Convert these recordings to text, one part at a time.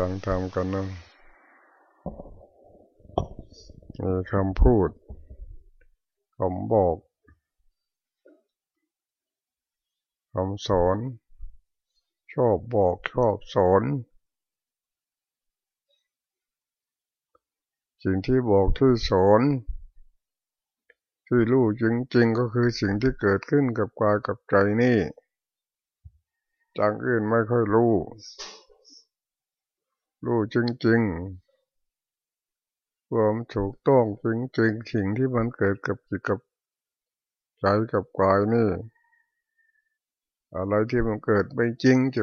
ฟังธรรมกันนะมีคำพูดคำบอกคำสอน ชอบบอกชอบสอน สิ่งที่บอกที่สอนที่รู้จริงๆก็คือสิ่งที่เกิดขึ้นกับกายกับใจนี่จังอื่นไม่ค่อยรู้ รู้จริงๆ ความถูกต้องจริงๆ สิ่งที่มันเกิดกับจิตกับใจกับกายนี่ อะไรที่มันเกิดไม่จริงจะ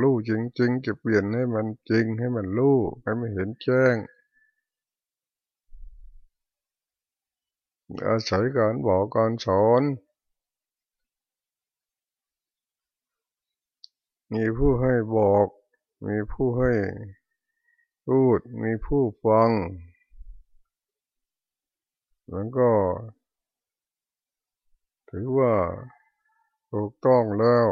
รู้จริงๆ จะเปลี่ยนให้มันจริงให้มันรู้ให้มันเห็นแจ้ง อาศัยการบอกการสอนมีผู้ให้บอก มีผู้ให้ พูดมีผู้ฟังมันก็ ถือว่าถูกต้องแล้ว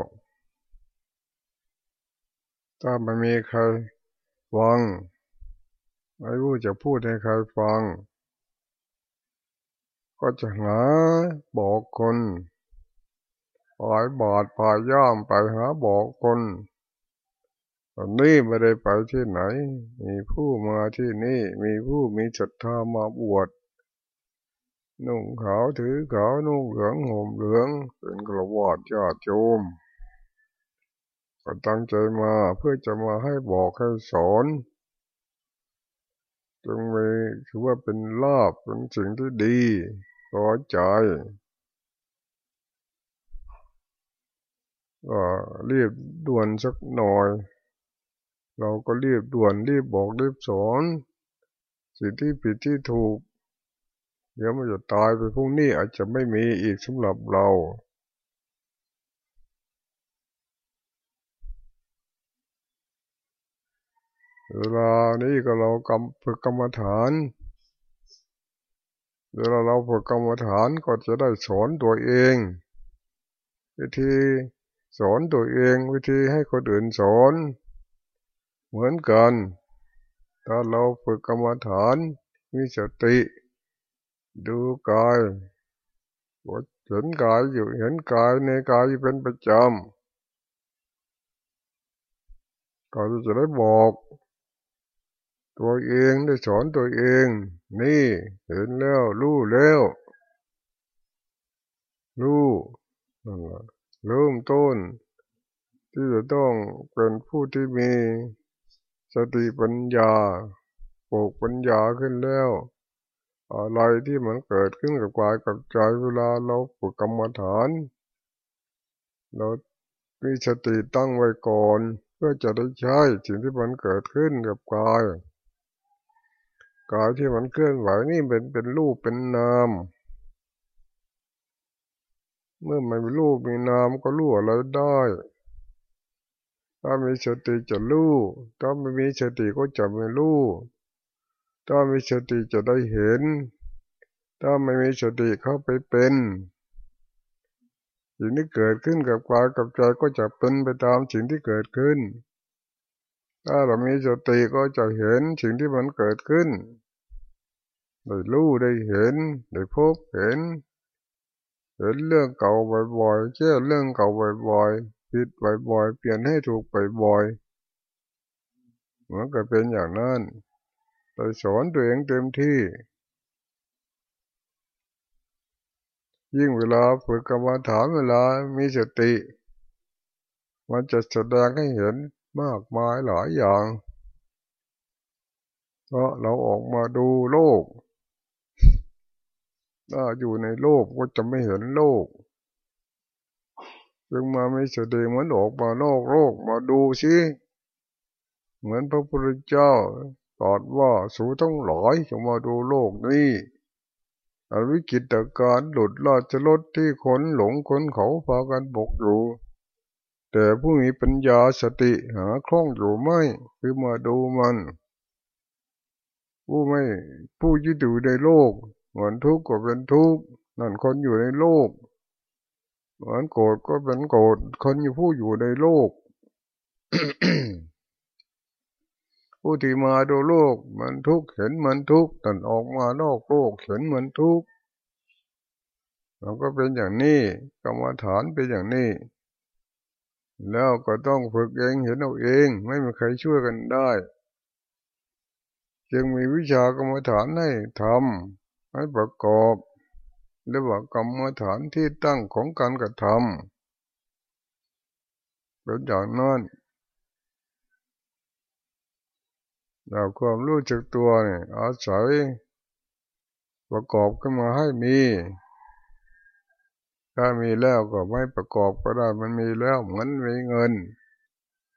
ถ้าไม่มีใครฟังไม่รู้จะพูดให้ใครฟัง ก็จะหาบอกคนปายบาดปายย่ามไปหาบอกคน ตอนนี้ไม่ได้ไปที่ไหน มีผู้มาที่นี่ มีผู้มีศรัทธามาบวชนุ่งขาวถือขาวนุ่งเหลืองห่มเหลือง เป็นกระวาดญาติโยมก็ตั้งใจมาเพื่อจะมาให้บอกให้สอนจงมีถือว่าเป็นลาบเป็นสิ่งที่ดีพอใจก็รีบด่วนสักหน่อย เราก็รีบด่วนรีบบอกรีบสอนสิ่งที่ผิดที่ถูก เดี๋ยวมันจะตายไปพรุ่งนี้อาจจะไม่มีอีกสำหรับเรา เวลานี้ก็เรากำฝึกกรรมฐาน เวลาเราฝึกกรรมฐานก็จะได้สอนตัวเอง วิธีสอนตัวเอง วิธีให้คนอื่นสอน เหมือนกันถ้าเราฝึกกรรมฐานมีสติ ดูกายเห็นกายอยู่เห็นกายในกายเป็นประจำก็จะได้บอก ตัวเองได้สอนตัวเอง นี่เห็นแล้วรู้แล้วรู้นั่นแหละเริ่มต้น ที่จะต้องเป็นผู้ที่มี สติปัญญาปลูกปัญญาขึ้นแล้ว อะไรที่มันเกิดขึ้นกับกายกับใจเวลาเราฝึกกรรมฐาน เรามีสติตั้งไว้ก่อน เพื่อจะได้ใช้สิ่งที่มันเกิดขึ้นกับกายกายที่มันเคลื่อนไหวนี่เป็นเป็นรูปเป็นนาม เมื่อมันเป็นรูปมีนามก็รู้อะไรได้ ถ้ามีสติจะรู้ถ้าไม่มีสติก็จะไม่รู้ถ้ามีสติจะได้เห็น ถ้าไม่มีสติเข้าไปเป็นสิ่งที่เกิดขึ้นกับกายกับใจก็จะเป็นไปตามสิ่งที่เกิดขึ้น ถ้าเรามีสติก็จะเห็นสิ่งที่มันเกิดขึ้น ได้รู้ได้เห็น ได้พบเห็น เห็นเรื่องเก่าบ่อยๆแก้เรื่องเก่าบ่อยๆ ผิดบ่อยๆเปลี่ยนให้ถูกบ่อยๆมันก็เป็นอย่างนั้นไปสอนตัวเองเต็มที่ ยิ่งเวลาฝึกกรรมฐานเวลามีสติ มันจะแสดงให้เห็นมากมายหลายอย่างเพราะเราออกมาดูโลก ถ้าอยู่ในโลกก็จะไม่เห็นโลก จึงมาไม่แสดงเหมือนออกมาโลกโลกมาดูสิเหมือนพระพุทธเจ้าตรัสว่าสูต้องหลายจะมาดูโลกนี้อวิกิตการหลุดลอดจะลดที่คนหลงคนเขาพากันบกอยู่ แต่ผู้มีปัญญาสติหาคล่องอยู่ไม่คือมาดูมัน ผู้ไม่ผู้ยึดอยู่ในโลกเหมือนทุกข์ก็เป็นทุกข์นั่นคนอยู่ในโลก มือนโกรธก็เป็นโกรธคนอยู่ผู้อยู่ในโลกผู้ที่มาดูโลกมันทุกข์เห็นมันทุกข์ตันออกมานอกโลกเห็นมันทุกข์เราก็เป็นอย่างนี้กรรมฐานเป็นอย่างนี้ แล้วก็ต้องฝึกเองเห็นเอาเอง ไม่มีใครช่วยกันได้ จึงมีวิชากรรมฐานให้ทำให้ประกอบ เรียกว่ากรรมฐานที่ตั้งของการกระทำเป็นอย่างนั้นเราความรู้จักตัวเนี่ยอาศัยประกอบขึ้นมาให้มี ถ้ามีแล้วก็ไม่ประกอบก็ได้มันมีแล้วเหมือนมีเงิน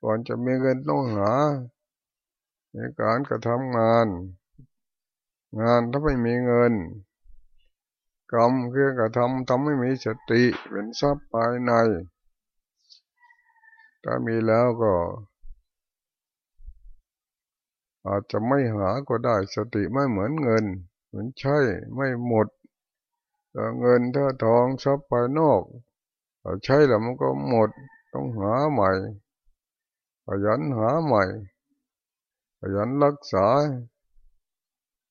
ก่อนจะมีเงินต้องหา ในการกระทำงาน งานถ้าไม่มีเงิน กรรมคือกระทำทำไม่มีสติเป็นทรัพย์ภายใน ถ้ามีแล้วก็ อาจจะไม่หาก็ได้สติไม่เหมือนเงิน เหมือนใช่ไม่หมดเงินถ้าทองทรัพย์ภายนอกใช้แล้วมันก็หมดต้องหาใหม่ขยันหาใหม่ขยันรักษา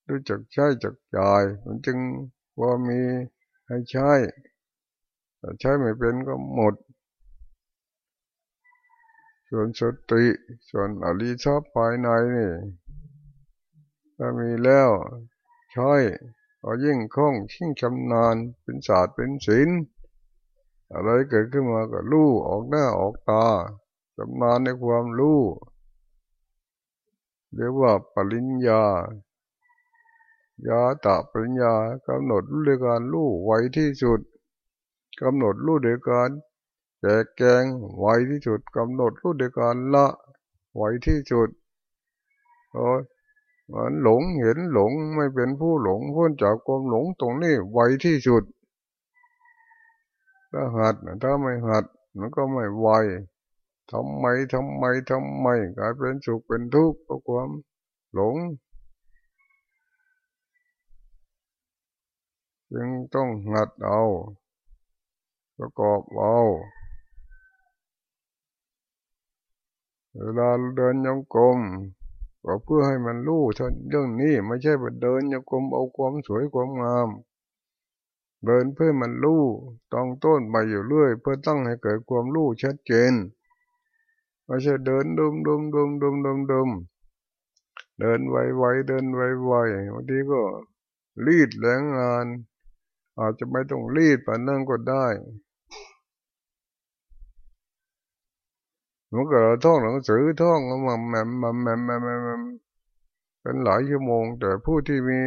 รู้จักใช้จักจ่าย มันจึง ว่ามีให้ใช้แต่ใช้ไม่เป็นก็หมด ส่วนสติ ส่วนอริชอบภายในนี่ถ้ามีแล้วใช้ก็ยิ่งคล่องชิ่งชำนาญเป็นศาสตร์เป็นศิลป์อะไรเกิดขึ้นมาก็รู้ออกหน้าออกตาชำนาญในความรู้เรียกว่าปริญญา ยาตะปริญญากำหนดรู้ด้วยการรู้ไวที่สุดกำหนดรู้ด้วยการแจกแกงไวที่สุดกำหนดรู้ด้วยการละไวที่สุดโอ้มันหลงเห็นหลงไม่เป็นผู้หลงพ้นจากความหลงตรงนี้ไวที่สุด ถ้าหัดถ้าไม่หัดมันก็ไม่ไวทำไมทำไมทำไมกลายเป็นสุขเป็นทุกข์เพราะความหลง จึงต้องหัดเอา ประกอบเอาเวลาเดินยงกลมก็เพื่อให้มันรู้เรื่องนี้ไม่ใช่ไปเดินยงกลมเอาความสวยความงาม เดินเพื่อมันรู้ต้องต้นไปอยู่เรื่อย เพื่อตั้งให้เกิดความรู้ชัดเจนไม่ใช่เดินดุมดุมดุมดุมดุมดุมเดินไวไวเดินไวไวบางทีก็รีดแรงงาน อาจจะไม่ต้องรีดแต่นั่งก็ได้มันก็ท่องหนังสือท่องมาแมมมาแมมแมมแมมเป็นหลายชั่วโมง แต่ผู้ที่มี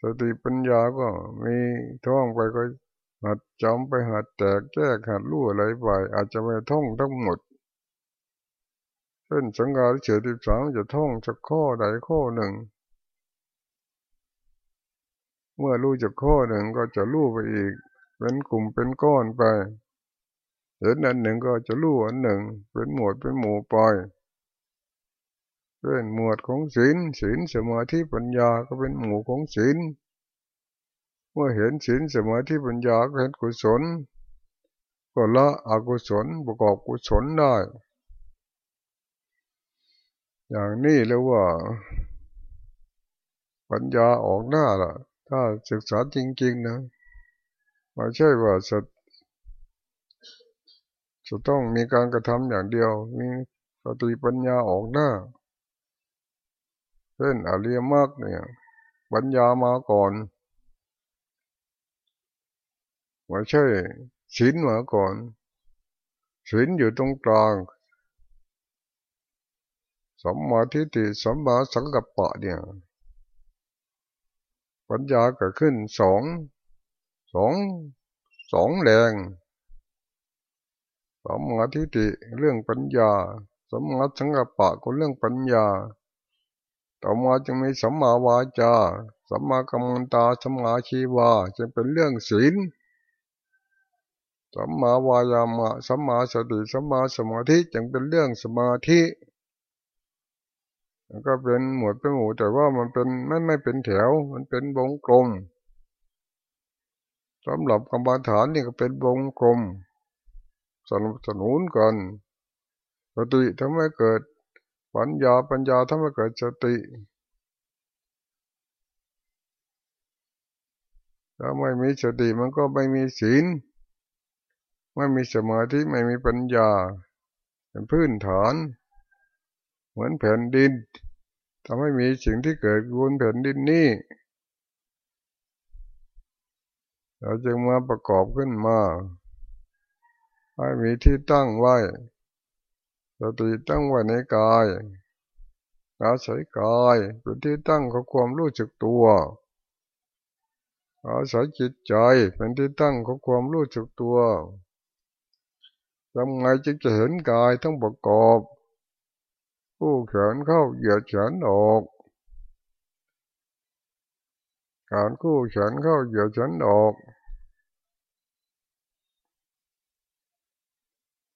สติปัญญาก็มีท่องไปก็หัดจำไปหัดแตกแก้หัดรู้อะไรไป อาจจะไม่ท่องทั้งหมดเช่นสังกาเฉยติสามจะท่องสักข้อใดข้อหนึ่ง เมื่อรู้จากข้อหนึ่งก็จะรู้ไปอีก เป็นกลุ่มเป็นก้อนไปเห็นอันหนึ่งก็จะรู้อันหนึ่ง เป็นหมวดเป็นหมู่ปอยเป็นหมวดของศีลศีลสมาธิปัญญาก็เป็นหมู่ของศีลเมื่อเห็นศีลสมาธิปัญญาก็เห็นกุศล ก็ละอกุศลประกอบกุศลได้ อย่างนี้เรียว่า ปัญญาออกหน้าล่ะ ถ้าศึกษาจริง ๆ นะไม่ใช่ว่าสจะต้องมีการกระทำอย่างเดียว มีสติปัญญาออกหน้าเช่นอริยมรรคเนี่ยปัญญามาก่อนไม่ใช่ศีลมาก่อนศีลอยู่ตรงกลางสมมาทิฏฐิสมมาสังกัปปะเนี่ย ปัญญาเกิดขึ้นสองสองสองแรงสมาธิเรื่องปัญญาสมาสังกปะก็เรื่องปัญญา ต่อมาจึงมีสัมมาวาจาสัมมากัมมันตาสัมมาชีวาจึงเป็นเรื่องศีลสัมมาวายามะสัมมาสติสัมมาสมาธิจึงเป็นเรื่องสมาธิ ก็เป็นหมวดเป็นหมู่แต่ว่ามันเป็นไม่ไม่เป็นแถว มันเป็นวงกลมสำหรับกรรมฐานนี่ก็เป็นวงกลมสนับสนุนกันสสติทำให้เกิดปัญญาปัญญาทำให้เกิดสติถ้าไม่มีสติมันก็ไม่มีศีล ไม่มีสมาธิไม่มีปัญญาเป็นพื้นฐาน เหมือนแผ่นดินทำให้มีสิ่งที่เกิดบนแผ่นดินนี้เราจึงมาประกอบขึ้นมาให้มีที่ตั้งไว้สติตั้งไว้ในกายอาศัยกายเป็นที่ตั้งของความรู้จักตัวอาศัยจิตใจเป็นที่ตั้งของความรู้จักตัวทำไงจึงจะเห็นกายทั้งประกอบ ผู้แขนเข้าเหยียดแขนออก การคู่แขนเข้าเหยียดแขนออก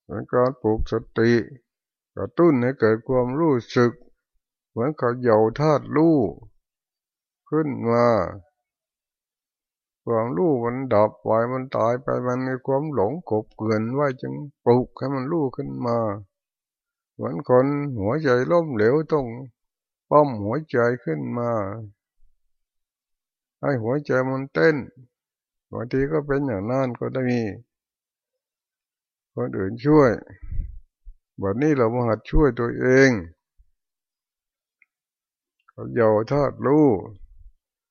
เป็นการปลูกสติกระตุ้นให้เกิดความรู้สึก เหมือนเขาเหยาธาตุรู้ขึ้นมาความรู้มันดับไปมันตายไปมันมีความหลงกบเกลื่อนไว้จึงปลุกให้มันรู้ขึ้นมา มือนคนหัวใจล้มเหลวต้องป้อมหัวใจขึ้นมา ให้หัวใจมันเต้นบางทีก็เป็นอย่างนั้นก็ได้มีคนอื่นช่วยวันนี้เรามาหัดช่วยตัวเองเขาเยาทอดรู้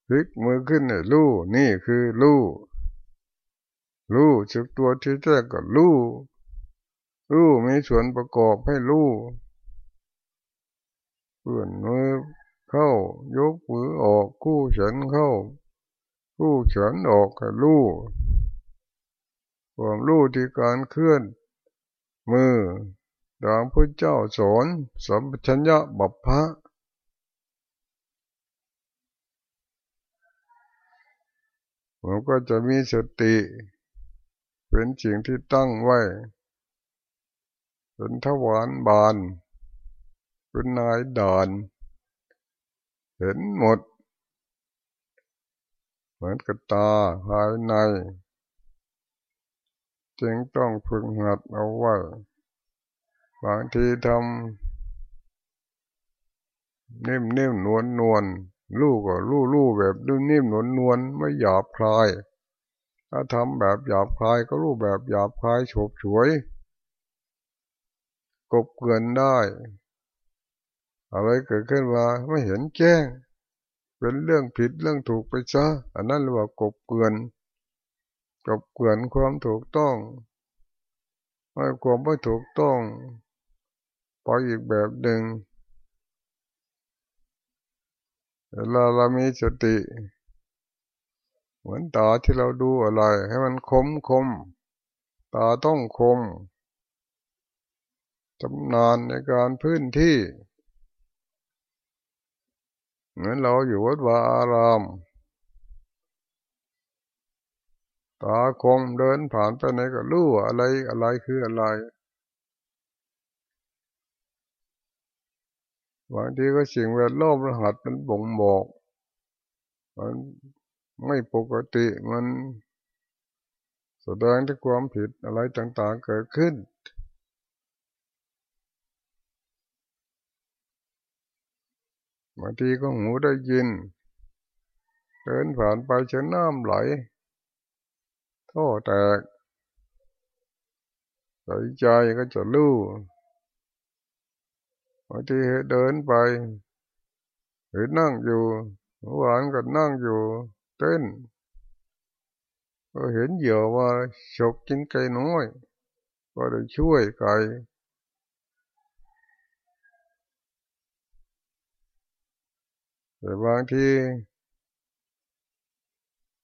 พลิกมือขึ้นเนี่ยรู้นี่คือรู้รู้สึกตัวที่แท้ก็รู้ รู้มีส่วนประกอบให้รู้เพื่อนมือเข้ายกมือออกคู่เฉินเข้าคู่เฉินออกก็รู้ความรู้ที่การเคลื่อน มือดังพระเจ้าสอนสัมปชัญญะบัพพะมันก็จะมีสติ เป็นสิ่งที่ตั้งไว้ เป็นทวารบาน เป็นนายด่าน เห็นหมด เหมือนกับตาภายใน จึงต้องพึงหัดเอาไว้ บางทีทำนิ่มนิ่มนวลนวลลูกก็ลู่ลู่แบบนิ่มนวลนวลไม่หยาบคลาย ถ้าทำแบบหยาบคลายก็รู้แบบหยาบคลายโฉบฉวย กบเกินได้ อะไรเกิดขึ้นมาไม่เห็นแจ้ง เป็นเรื่องผิดเรื่องถูกไปซะอันนั้นเรียกว่ากบเกินกบเกินความถูกต้องไม่ความไม่ถูกต้องไปอีกแบบหนึ่งเวลาเรามีสติ เหมือนตาที่เราดูอะไร ให้มันคมคมตาต้องคม จำนานในการพื้นที่ เหมือนเราอยู่วัดวาอาราม ตาคมเดินผ่านไปไหนก็รู้อะไรอะไรคืออะไรบางทีก็สิ่งแวดล้อมรหัสมันบ่งบอกมันไม่ปกติมัน แสดงถึงความผิดอะไรต่างๆเกิดขึ้น บางทีก็หูได้ยินเดินผ่านไปเชนน้ำไหลท่อแตกใส่ใจก็จะรู้บางทีเดินไปหรือนั่งอยู่หวานก็นั่งอยู่ เต้น ก็เห็นเหยื่อว่าฉกกินไก่น้อย ก็ได้ช่วยไก่ แต่บางที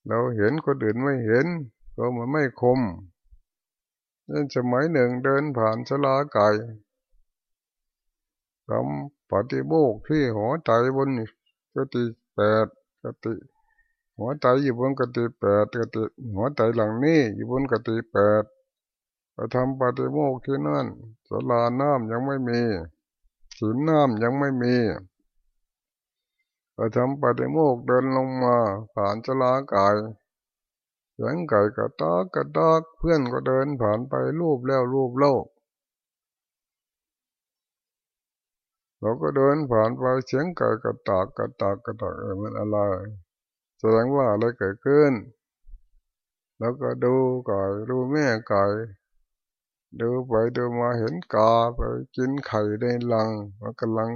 เราเห็นคนอื่นไม่เห็น ก็มันไม่คมนั่นสมัยหนึ่งเดินผ่านสลาไก่ทำปฏิโบกที่หัวใจบนกติแปดกติ หัวใจอยู่บนกติแปดกติ หัวใจหลังนี้อยู่บนกติแปดเราทำปฏิโมกที่นั่นสลาน้ำยังไม่มีศีลน้ำยังไม่มี เราทำปฏิโมกเดินลงมา ผ่านสลาไก่เสียงไก่กระตากกระตากเพื่อนก็เดินผ่านไปรูปแล้วรูปโลก เราก็เดินผ่านไปเสียงไก่กระตากกระตากกระตากมันอะไรแสดงว่าอะไรเกิดขึ้น แล้วก็ดูไก่ดูแม่ไก่ดูไปดูมาเห็นกาไปกินไข่ในลังมันกำลัง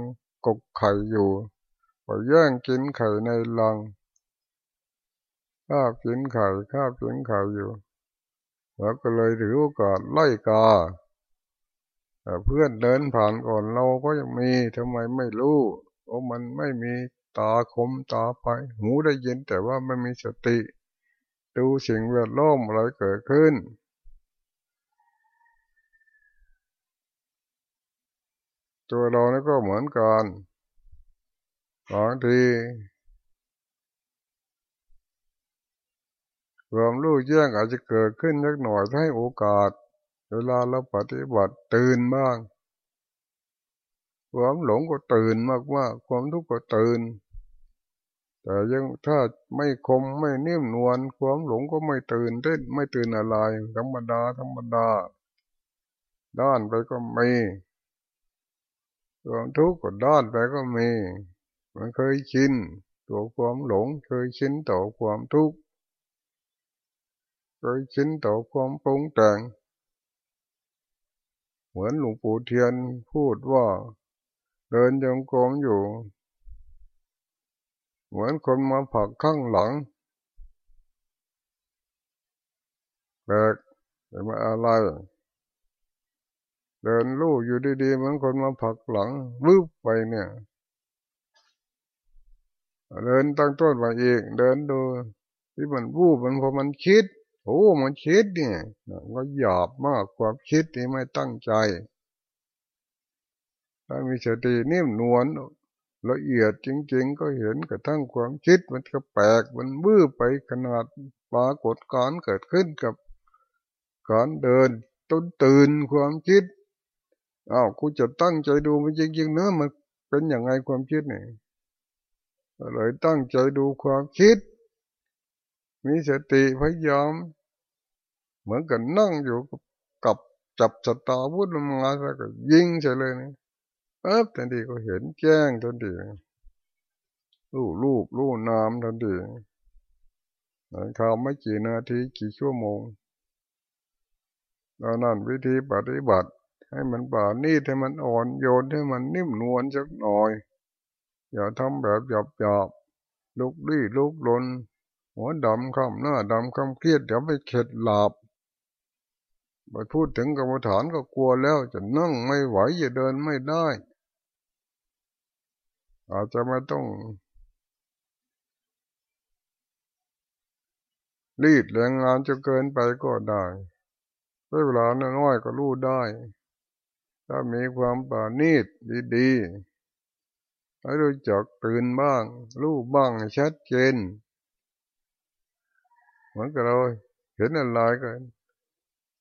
กกไข่อยู่ ไปแย่งกินไข่ในลังคาบกินไข่คาบกินไข่อยู่ แล้วก็เลยถือโอกาสไล่กาเพื่อนเดินผ่านก่อนเราก็ยังมีทำไมไม่รู้เพราะมันไม่มีตาคมตาไป หูได้ยินแต่ว่าไม่มีสติ ดูสิ่งแวดล้อมอะไรเกิดขึ้น ตัวเรานี่ก็เหมือนกัน บางทีความรู้แจ้งอาจจะเกิดขึ้นเล็กหน่อยให้โอกาส เวลาเราปฏิบัติตื่นบ้างความหลงก็ตื่นมากว่าความทุกข์ก็ตื่น แต่ยังถ้าไม่คมไม่นิ่มนวลความหลงก็ไม่ตื่นเต้นไม่ตื่นอะไรธรรมดาธรรมดา ด้านไปก็มีความทุกข์ก็ด้านไปก็มี มันเคยชินตัวความหลง เคยชินต่อความทุกข์เคยชินต่อความปรุงแต่งเหมือนหลวงปู่เทียนพูดว่า เดินจงกรมอยู่ เหมือนคนมาผักข้างหลังแบกแต่มาอะไร เดินลู่อยู่ดีๆเหมือนคนมาผักหลังวืบไปเนี่ย เดินตั้งต้นมาอีก เดินดูที่มันวูบมันพอมันคิดโอ้มันคิดเนี่ยก็หยาบมากความคิดที่ไม่ตั้งใจถ้ามีสตินิ่มนวลละเอียดจริง ๆ ก็เห็นกระทั่งความคิดมันก็แปลกมันบื้อไปขนาดปรากฏการเกิดขึ้นกับการเดินต้นตื่นความคิดอ้าวกูจะตั้งใจดูมันจริงๆเนื้อมันเป็นอย่างไงความคิดเนี่ย เลยตั้งใจดูความคิด มีสติพยายาม เหมือนกับนั่งอยู่กับจับสตาวุธมาแล้วก็ยิงใช่เลยนะเอ๊บทันทีก็เห็นแจ้งทันทีรู้รูปรู้นามทันทีข่าวไม่กี่นาทีกี่ชั่วโมงแล้วนั่นวิธีปฏิบัติ ให้มันป่านี่ให้มันอ่อนโยนให้มันนิ่มนวลสักหน่อย อย่าทำแบบหยาบหยาบลุกลี้ลุกลน หัวดำคำหน้าดำคำเครียดเดี๋ยวไปเข็ดหลับไปพูดถึงกรรมฐานก็กลัวแล้ว จะนั่งไม่ไหวจะเดินไม่ได้ อาจจะไม่ต้องรีดแรงงานจะเกินไปก็ได้เวลาน้อยก็รู้ได้ ถ้ามีความปานีดดีๆ ให้รู้จักตื่นบ้าง รู้บ้างชัดเจนเหมือนกับเราเห็นอะไรกัน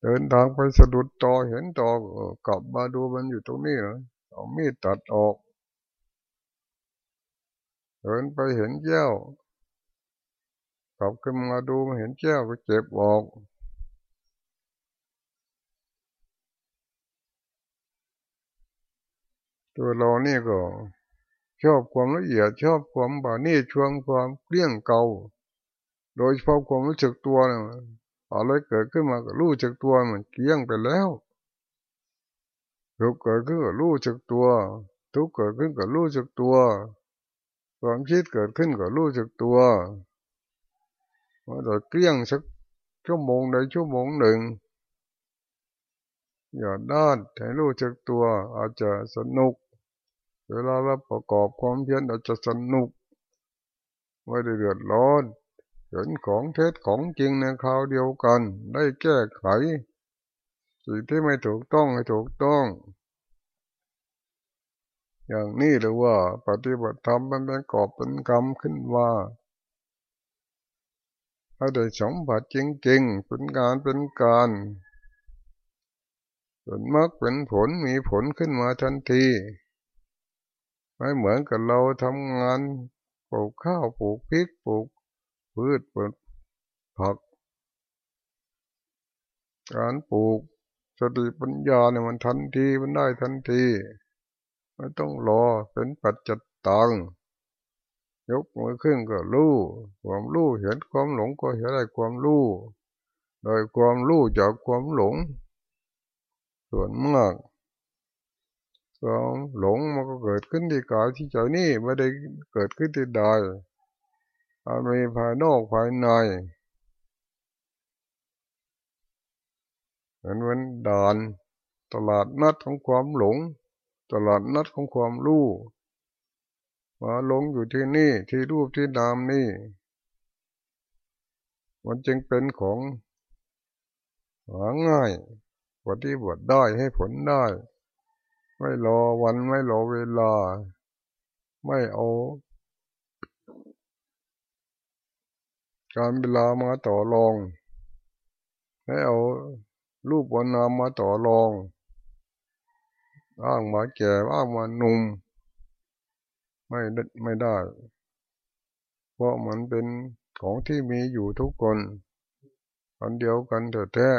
เดินทางไปสะดุดตอเห็นตอกลับมาดูมันอยู่ตรงนี้นะเอามีดตัดออกเดินไปเห็นแก้วกลับขึ้นมาดูมาเห็นแก้วก็เจ็บออกตัวเรานี่ก็ ชอบความละเอียดชอบความบานี่ชวงความเกลี้ยงเก่าโดยเฉพาะความรู้สึกตัวเนี่ยอะไรเกิดขึ้นมาก็รู้จักตัวมันเกี้ยงไปแล้วทุกเกิดขึ้นก็รู้จักตัว ทุกเกิดขึ้นก็รู้จักตัว ความคิดเกิดขึ้นก็รู้จักตัวว่าแต่เกลี้ยงสักชั่วโมงใดชั่วโมงหนึ่งอย่าด้านให้รู้จักตัว อาจจะสนุก เวลาเราประกอบความเพียรอาจจะสนุก ไม่ได้เดือดร้อนเห็นของเท็จของจริงในคราวเดียวกัน ได้แก้ไข สิ่งที่ไม่ถูกต้องให้ถูกต้อง อย่างนี้หรือว่า ปฏิบัติธรรมมันเป็นกอบเป็นกรรมขึ้นว่าถ้าได้สมบัติจริงๆเป็นการเป็นการผลมรรคเป็นผลมีผลขึ้นมาทันที ไม่เหมือนกับเราทำงานปลูกข้าวปลูกพริกปลูกพืชปลูกผัก การปลูกสติปัญญาเนี่ยมันทันทีมันได้ทันทีไม่ต้องรอเป็นปัจจตังยกมือขึ้นก็รู้ความรู้เห็นความหลงก็เห็นได้ความรู้โดยความรู้จากความหลง ส่วนมาก ความหลงมันก็เกิดขึ้นที่กายที่ใจนี่ไม่ได้เกิดขึ้นที่ใดมันมีภายนอกภายในเหมือนวันด่านตลาดนัดของความหลง ตลาดนัดของความรู้มาหลงอยู่ที่นี่ที่รูปที่นามนี่ มันจึงเป็นของหาง่ายปฏิบัติได้ให้ผลได้ ไม่รอวันไม่รอเวลา ไม่เอาการเวลามาต่อรองให้เอารูปวันนามมาต่อรอง อ้างมาแก่อ้างมาหนุ่ม ไม่ไม่ได้ เพราะมันเป็นของที่มีอยู่ทุกคนอันเดียวกันแต่แท้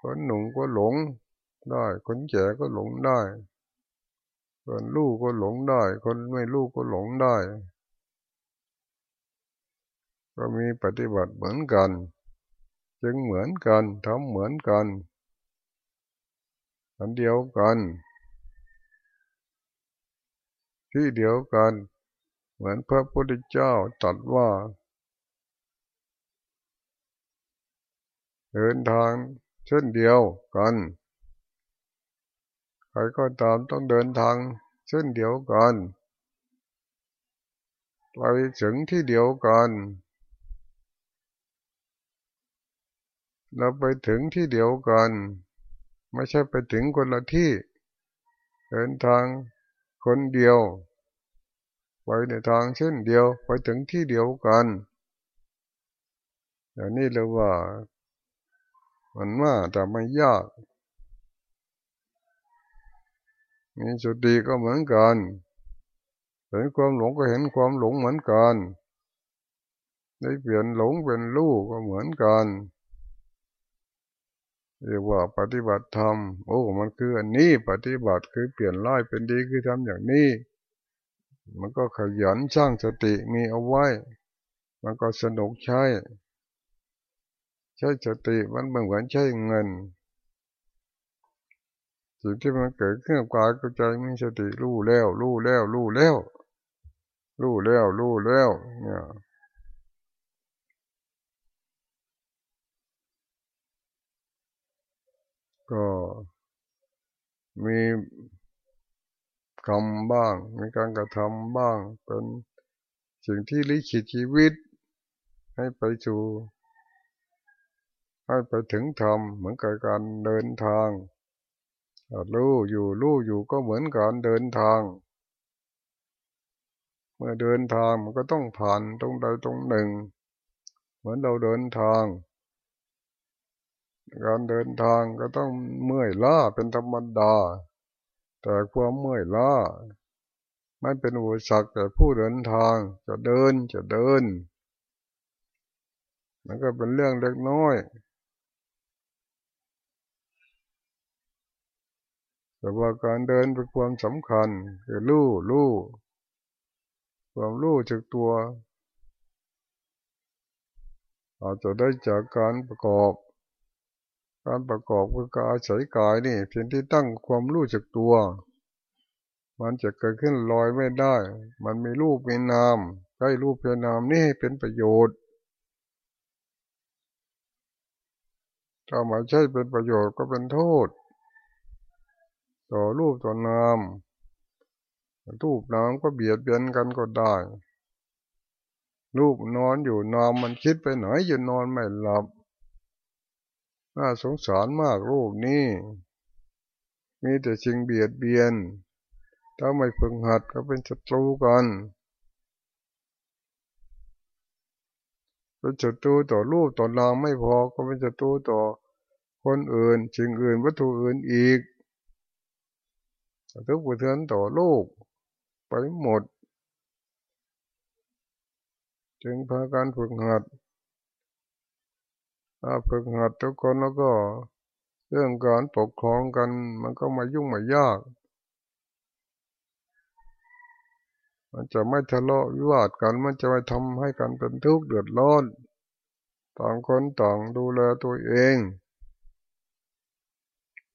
คนหนุ่มก็หลง ได้ คนแก่ก็หลงได้ คนลูกก็หลงได้ คนไม่ลูกก็หลงได้ ก็มีปฏิบัติเหมือนกัน จึงเหมือนกันทำเหมือนกันอันเดียวกัน ที่เดียวกัน เหมือนพระพุทธเจ้าตรัสว่าเดินทางเช่นเดียวกัน ใครก็ตามต้องเดินทางเช่นเดียวกันไปถึงที่เดียวกันเราไปถึงที่เดียวกัน ไม่ใช่ไปถึงคนละที่ เดินทางคนเดียว ไปในทางเช่นเดียวไปถึงที่เดียวกันอย่างนี้เลยว่า มันว่าแต่ไม่ยาก มีสติก็เหมือนกันเห็นความหลงก็เห็นความหลงเหมือนกันได้เปลี่ยนหลงเป็นรู้ก็เหมือนกันเรียกว่าปฏิบัติธรรมโอ้มันคืออันนี้ปฏิบัติคือเปลี่ยนร้ายเป็นดีคือทำอย่างนี้ มันก็ขยันสร้างสติมีเอาไว้ มันก็สนุกใช้ ใช้สติมันเหมือนใช้เงิน สิ่งที่มันเกิดขึ้นกับกายกับใจมีสติรู้แล้วรู้แล้วรู้แล้วรู้แล้วรู้แล้วเนี่ยก็มีคำบ้าง มีการกระทำบ้าง เป็นสิ่งที่ลิขิตชีวิต ให้ไปสู่ให้ไปถึงธรรมเหมือนกับการเดินทาง รู้อยู่รู้อยู่ก็เหมือนการเดินทาง เมื่อเดินทางมันก็ต้องผ่านตรงใดตรงหนึ่ง เหมือนเราเดินทาง การเดินทางก็ต้องเมื่อยล้าเป็นธรรมดา แต่ความเมื่อยล้าไม่เป็นอุปสรรคแต่ผู้เดินทางจะเดินจะเดินมันก็เป็นเรื่องเล็กน้อย แต่ว่าการเดินเป็นความสำคัญคือรู้รู้ความรู้จากตัว อาจจะได้จากการประกอบ การประกอบคือการอาศัยกายนี่เพียงที่ตั้งความรู้จักตัว มันจะเกิดขึ้นลอยไม่ได้ มันมีรูปมีนามใช้รูปเป็นนามนี่ให้เป็นประโยชน์ถ้าไม่ใช่เป็นประโยชน์ก็เป็นโทษ ต่อรูปต่อนามรูปนามก็เบียดเบียนกันก็ได้ รูปนอนอยู่นามมันคิดไปไหนอยู่นอนไม่หลับ น่าสงสารมากโลกนี้ มีแต่สิ่งเบียดเบียน ถ้าไม่ฝึกหัดก็เป็นศัตรูกันเป็นศัตรูต่อรูปต่อนางไม่พอก็เป็นศัตรูต่อคนอื่นสิ่งอื่นวัตถุอื่นอีก ทุกข์เทือนต่อโลกไปหมด จึงพาการฝึกหัดถ้าฝึกหัดทุกคนแล้วก็เรื่องการปกครองกันมันก็มายุ่งมายากมันจะไม่ทะเลาะวิวาทกันมันจะไม่ทำให้กันเป็นทุกข์เดือดร้อน ต่างคนต่างดูแลตัวเอง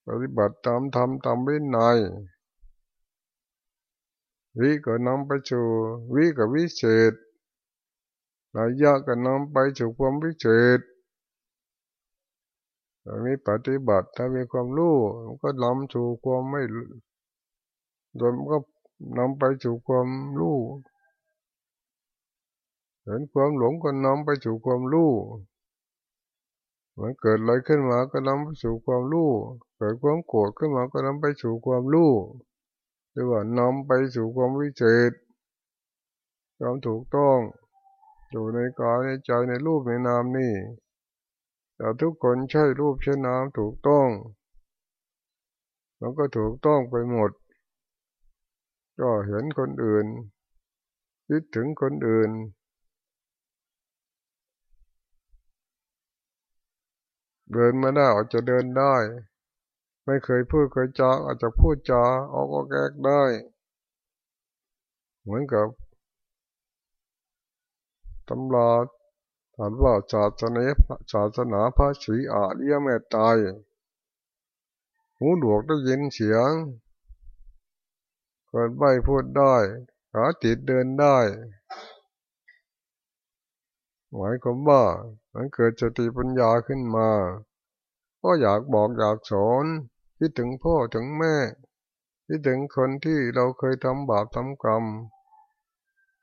ปฏิบัติตามธรรมตามวินัย วิก็นำไปสู่วิกับวิเศษระยะก็นำไปสู่ความวิเศษถ้ามีปฏิบัติถ้ามีความรู้มันก็นำสู่ความไม่โดมก็นำไปสู่ความรู้เห็นความหลงก็นำไปสู่ความรู้มันเกิดอะไรขึ้นมาก็นำไปสู่ความรู้ เกิดความโกรธขึ้นมาก็นำไปสู่ความรู้ หรือว่านำไปสู่ความวิเศษความถูกต้อง อยู่ในกายในใจในรูปในนามนี่แต่ทุกคนใช้รูปใช้นามถูกต้องมันก็ถูกต้องไปหมด ก็เห็นคนอื่น คิดถึงคนอื่น เดินมาได้อาจจะเดินได้ ไม่เคยพูดเคยจาอาจจะพูดจาออกก็แกกได้ เหมือนกับตำราถามว่าศาสนาศาสนาพระศรีอาเรียแม่ตายหูหลวกได้ยินเสียงเกิดใบพูดได้ขาติดเดินได้หมายความว่ามันเกิดสติปัญญาขึ้นมา ก็อยากบอกอยากสอน คิดถึงพ่อถึงแม่คิดถึงคนที่เราเคยทำบาปทำกรรม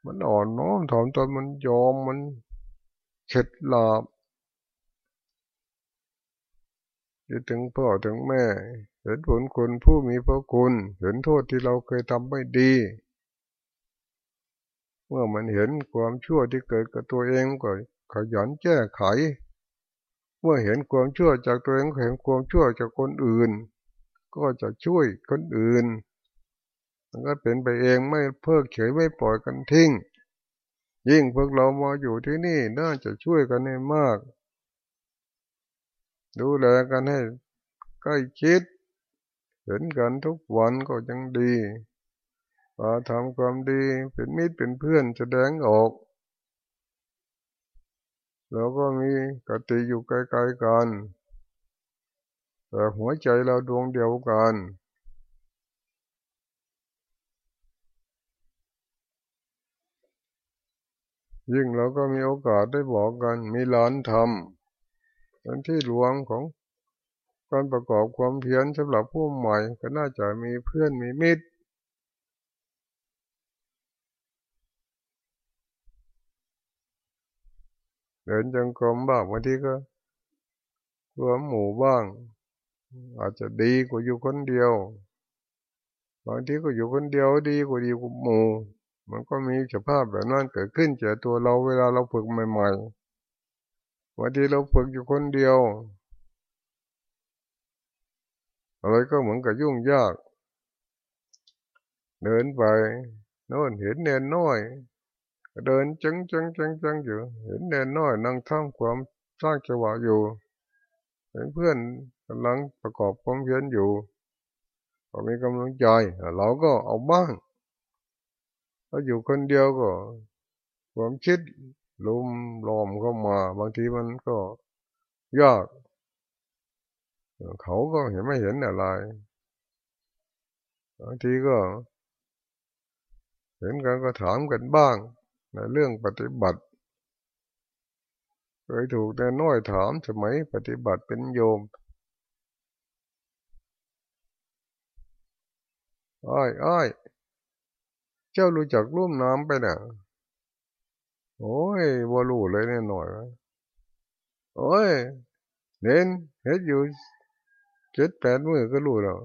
มันอ่อนน้อมถ่อมตนมันยอมมันเข็ดหลาบคิดถึงพ่อถึงแม่ เห็นผลคุณผู้มีพระคุณ เห็นโทษที่เราเคยทำไม่ดี เมื่อมันเห็นความชั่วที่เกิดกับตัวเองก็ขยันแก้ไข เมื่อเห็นความชั่วจากตัวเองเห็นความชั่วจากคนอื่น ก็จะช่วยคนอื่นมันก็เป็นไปเองไม่เพิกเฉยไม่ปล่อยกันทิ้ง ยิ่งพวกเรามาอยู่ที่นี่น่าจะช่วยกันให้มาก ดูแลกันให้ใกล้ชิด เห็นกันทุกวันก็ยังดีมาทำความดีเป็นมิตรเป็นเพื่อนแสดงออกแล้วก็มีกติอยู่ใกล้ๆกัน แต่หัวใจเราดวงเดียวกันยิ่งเราก็มีโอกาสได้บอกกัน มีลานธรรมเป็นที่รวมของการประกอบความเพียรสำหรับผู้ใหม่ก็น่าจะมีเพื่อนมีมิตร เดินจังกรมบ้างบางทีก็รวมหมู่บ้าง อาจจะดีกว่าอยู่คนเดียว บางทีก็อยู่คนเดียวดีกว่าดีกว่าหมู่มันก็มีสภาพแบบนั้นเกิดขึ้นเจอตัวเราเวลาเราฝึกใหม่ๆวันที่เราฝึกอยู่คนเดียว อะไรก็เหมือนกับยุ่งยาก เดินไปโน่นเห็นเนนน้อย เดินจังจังจังจังอยู่ เห็นเนนน้อยนั่งทำความสร้างจังหวะอยู่ เห็นเพื่อน กำลังประกอบความเพียรอยู่ก็มีกำลังใจเราก็เอาบ้างถ้าอยู่คนเดียวก็ความคิดลุมล้อมเข้ามา บางทีมันก็ยาก เขาก็เห็นไม่เห็นอะไรบางทีก็ เห็นกันก็ถามกันบ้าง ในเรื่องปฏิบัติเคยถูกแต่น้อยถามสมัยปฏิบัติเป็นโยม อ้อยอ้อยเจ้ารู้จักลุ่มน้ำไปน่ะ โอ้ยบ่รู้เลยเนี่ยหน่อยโอ้ยเน้นเฮ็ดอยู่เจ็ดแปดมือก็รู้แล้ว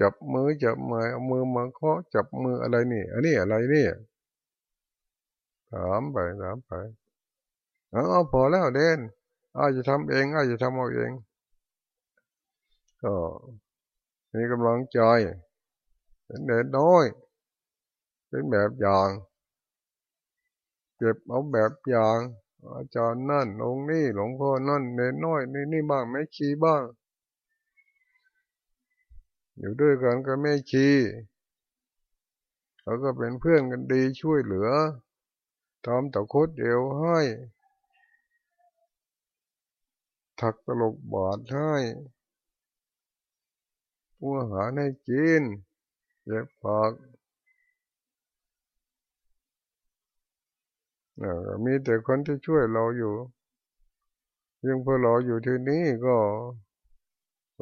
จับมือจับมือเอามือมาเคาะจับมืออะไรนี่ อันนี้อะไรนี่ถามไปถามไปเอาพอแล้วเด่นอาจจะทำเองอาจจะทำเอาเอง ก็ มีกำลังใจเป็นเด็กน้อย เป็นแบบอย่างเก็บเอาแบบอย่าง อาจารย์นั่นองค์นี่หลวงพ่อนั่นเด็กน้อยนี่นี่บ้างไม่ชี้บ้าง อยู่ด้วยกันก็ไม่ชี้เราก็เป็นเพื่อนกันดีช่วยเหลือทำตะคุดเอวให้ ถักตลกบาดให้ ผู้หาให้กินเย็บผักมีแต่คนที่ช่วยเราอยู่ ยังเพื่อเราอยู่ที่นี่ก็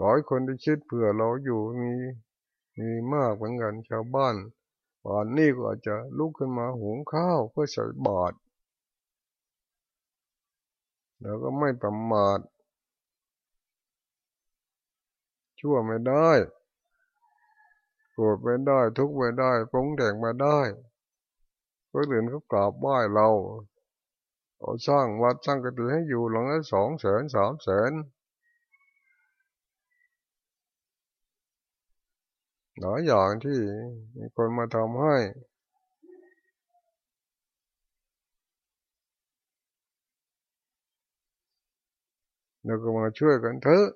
ร้อยคนที่คิดเผื่อเราอยู่มีมีมากเหมือนกันชาวบ้านป่านนี้ก็อาจจะลุกขึ้นมาหุงข้าวเพื่อใส่บาตรแล้วก็ไม่ประมาท ชั่วไม่ได้โกรธไม่ได้ ทุกข์ไม่ได้ปงแต่งมาได้ก็เดินเขากราบไหว้เราเอาสร้างวัดสร้างกติให้อยู่หลังละสองแสนสามแสนหลายอย่างที่มีคนมาทำให้เราก็มาช่วยกันเถอะ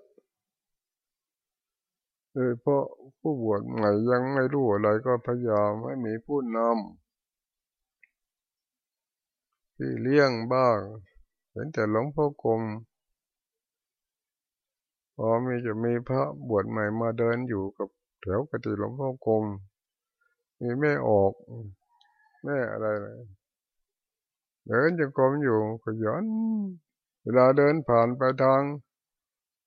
โดยเพราะผู้บวชใหม่ยังไม่รู้อะไรก็พยายามให้มีผู้นำที่เลี้ยงบ้าง เห็นแต่หลวงพ่อกรมพอมีจะมีพระบวชใหม่มาเดินอยู่กับแถวกติหลวงพ่อกรมมีแม่ออก แม่อะไรเดินจะกรมอยู่ก็ย้อน เวลาเดินผ่านไปทาง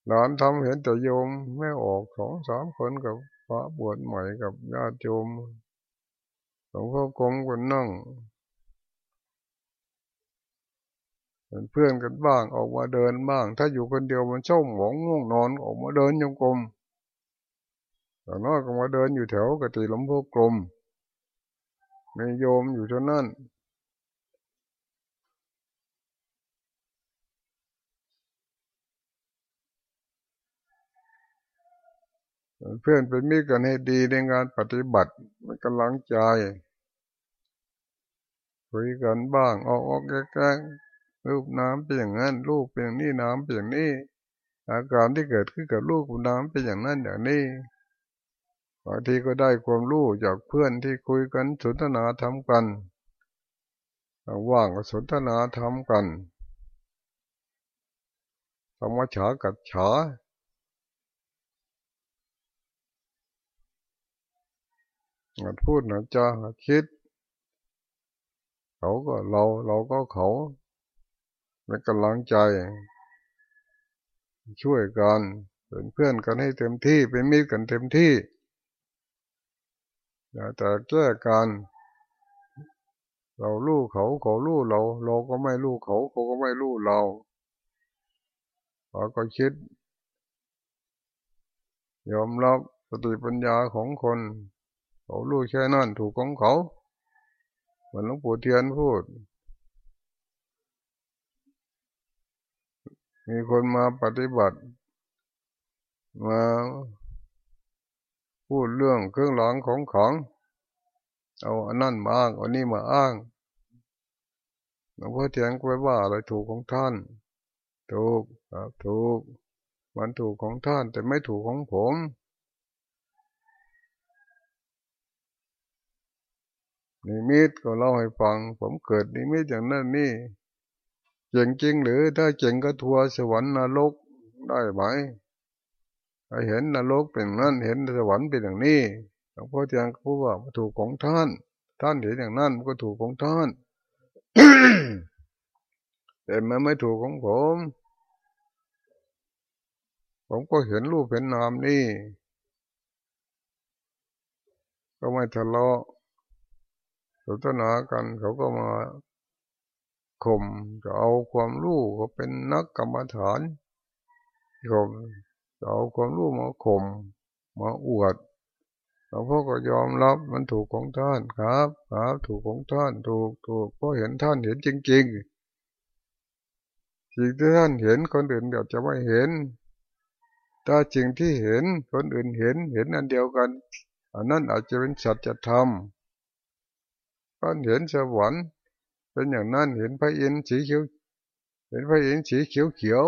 หลานทำเห็นแต่โยมแม่ออกสองสามคนกับพระบวชใหม่กับญาติโยมหลวงพ่อกรมก็นั่งเป็นเพื่อนกันบ้างออกมาเดินบ้าง ถ้าอยู่คนเดียวมันเช่าหมองง่วงนอนออกมาเดินยงกรมแต่นอยก็มาเดินอยู่แถวกติหลวงพ่อกรมมีโยมอยู่เท่านั้น เพื่อนเป็นมิตรกันให้ดีในงานปฏิบัติมันกำลังใจคุยกันบ้างออกออกแก้งรูปน้ำเป็นอย่างนั้น รูปเป็นอย่างนี้น้ำเป็นอย่างนี้ อาการที่เกิดขึ้นกับลูกน้ำเป็นอย่างนั้นอย่างนี้บางทีก็ได้ความรู้จากเพื่อนที่คุยกันสนทนาทำกันว่างก็สนทนาทำกันธรรมชากับฉา หัดพูดนะจะคิด เขาก็เราเราก็เขาเป็นกำลังใจ ช่วยกันเป็นเพื่อนกันให้เต็มที่เป็นมิตรกันเต็มที่แต่แก้กันเราลูกเขาเขาลูกเรา เราก็ไม่ลูกเขาเขาก็ไม่ลูกเราเราก็คิด ยอมรับสติปัญญาของคน เขาลูกแค่นั้นถูกของเขาเหมือนหลวงปู่เทียนพูด มีคนมาปฏิบัติ มาพูดเรื่องเครื่องหลังของของ เอาอันนั่นมาอ้างอันนี้มาอ้างหลวงพ่อเทียนก็ว่าอะไรถูกของท่าน ถูกครับถูก มันถูกของท่านแต่ไม่ถูกของผม นิมิตก็เล่าให้ฟัง ผมเกิดนิมิตอย่างนั้นนี่เจ๋งจริงหรือถ้าเจ๋งก็ทัวสวรรค์นรกได้ไหมเห็นนรกเป็นนั่นเห็นสวรรค์เป็นอย่างนี้หลวงพ่อเทียนก็พูดว่าถูกของท่าน ท่านเห็นอย่างนั้นก็ถูกของท่านแต่มันไม่ถูกของผม ผมก็เห็นรูปเห็นนามนี่ ก็ไม่ทะเลาะ สนทนากันเขาก็มาข่มจะเอาความรู้เขาเป็นนักกรรมฐานข่มจะเอาความรู้มาข่มมาอวดหลวงพ่อก็ยอมรับมันถูกของท่านครับครับ ถูกของท่านถูกถูกเพราะเห็นท่านเห็นจริงๆสิ่งที่ท่านเห็นคนอื่นอาจจะไม่เห็นถ้าสิ่งที่เห็นคนอื่นเห็นเห็นอันเดียวกันอันนั้นอาจจะเป็นสัจธรรม ท่านเห็นสวรรค์เป็นอย่างนั้นเห็นพระอินทร์สีเขียว เห็นพระอินทร์สีเขียวเขียว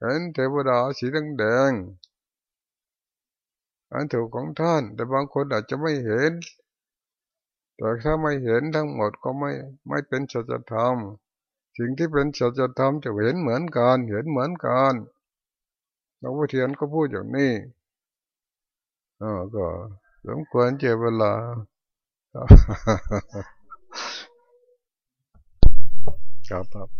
เห็นเทวดาสีแดงแดงอันถูกของท่าน แต่บางคนอาจจะไม่เห็น แต่ถ้าไม่เห็นทั้งหมดก็ไม่ไม่เป็นสัจธรรม สิ่งที่เป็นสัจธรรมจะเห็นเหมือนกันเห็นเหมือนกันหลวงพ่อเทียนก็พูดอย่างนี้อ๋อก็สมควรเจ็บเวลา ครับ